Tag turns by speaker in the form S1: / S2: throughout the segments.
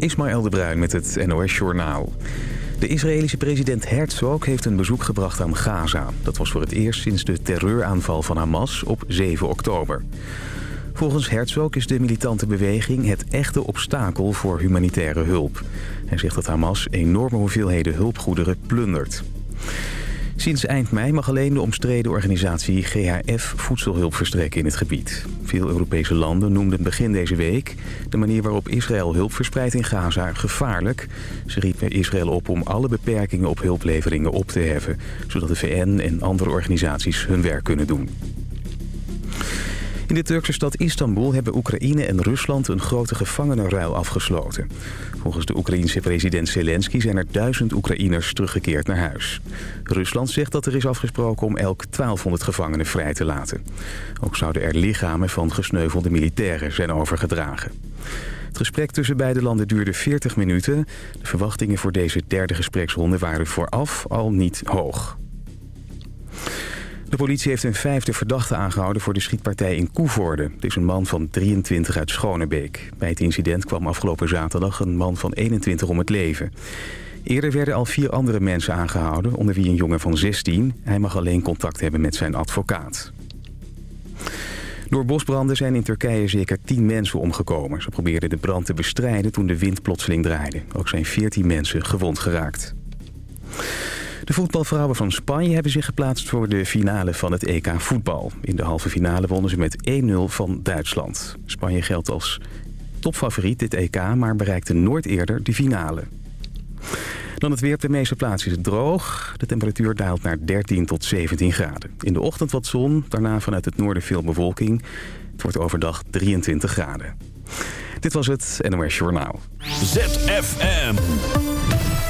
S1: Ismaël de Bruin met het NOS Journaal. De Israëlische president Herzog heeft een bezoek gebracht aan Gaza. Dat was voor het eerst sinds de terreuraanval van Hamas op 7 oktober. Volgens Herzog is de militante beweging het echte obstakel voor humanitaire hulp. Hij zegt dat Hamas enorme hoeveelheden hulpgoederen plundert. Sinds eind mei mag alleen de omstreden organisatie GHF voedselhulp verstrekken in het gebied. Veel Europese landen noemden begin deze week de manier waarop Israël hulp verspreidt in Gaza gevaarlijk. Ze riepen Israël op om alle beperkingen op hulpleveringen op te heffen, zodat de VN en andere organisaties hun werk kunnen doen. In de Turkse stad Istanbul hebben Oekraïne en Rusland een grote gevangenenruil afgesloten. Volgens de Oekraïense president Zelensky zijn er duizend Oekraïners teruggekeerd naar huis. Rusland zegt dat er is afgesproken om elk 1200 gevangenen vrij te laten. Ook zouden er lichamen van gesneuvelde militairen zijn overgedragen. Het gesprek tussen beide landen duurde 40 minuten. De verwachtingen voor deze derde gespreksronde waren vooraf al niet hoog. De politie heeft een vijfde verdachte aangehouden voor de schietpartij in Koevoorde. Het is een man van 23 uit Schonebeek. Bij het incident kwam afgelopen zaterdag een man van 21 om het leven. Eerder werden al vier andere mensen aangehouden, onder wie een jongen van 16. Hij mag alleen contact hebben met zijn advocaat. Door bosbranden zijn in Turkije zeker 10 mensen omgekomen. Ze probeerden de brand te bestrijden toen de wind plotseling draaide. Ook zijn 14 mensen gewond geraakt. De voetbalvrouwen van Spanje hebben zich geplaatst voor de finale van het EK voetbal. In de halve finale wonnen ze met 1-0 van Duitsland. Spanje geldt als topfavoriet dit EK, maar bereikte nooit eerder de finale. Dan het weer op de meeste plaatsen is het droog. De temperatuur daalt naar 13 tot 17 graden. In de ochtend wat zon, daarna vanuit het noorden veel bewolking. Het wordt overdag 23 graden. Dit was het NOS Journaal.
S2: ZFM.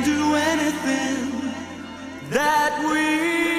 S3: They made for you. I'll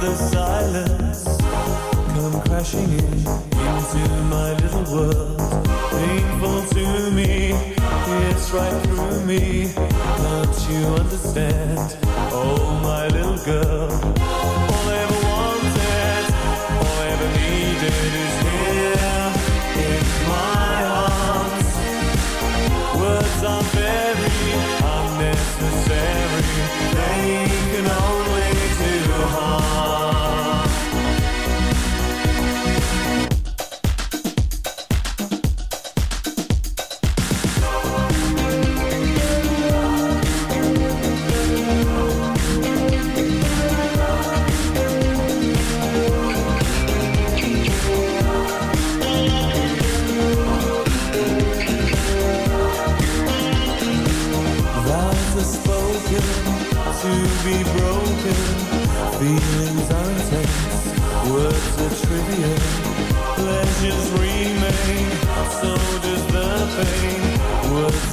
S4: the silence come crashing in into my little world. Painful to me, it's right through me. Can't you understand? Oh, my little girl. All I ever wanted, all I ever needed is here in my arms. Words.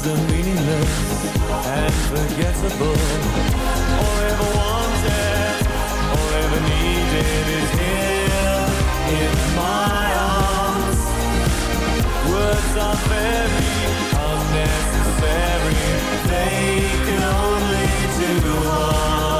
S4: the meaningless and forgettable. All ever wanted, all ever needed is here in my arms. Words are very unnecessary, they can only do harm.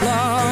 S2: Love.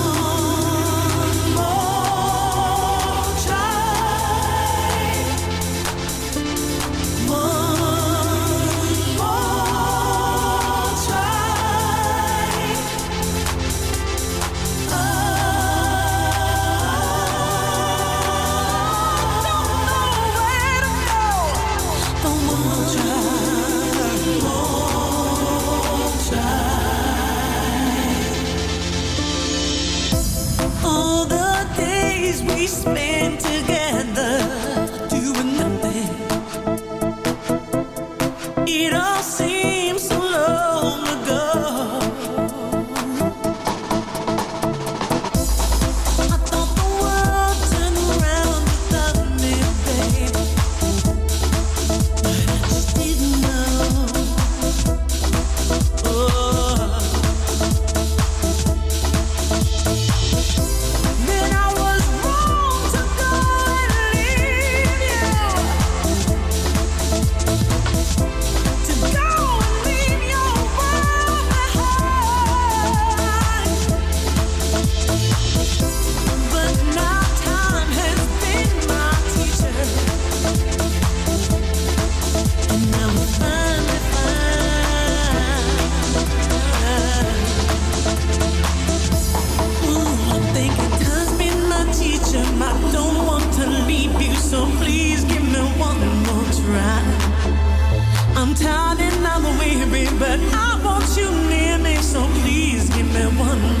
S5: spent I want you near me, so please give me one.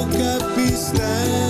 S6: look
S3: heb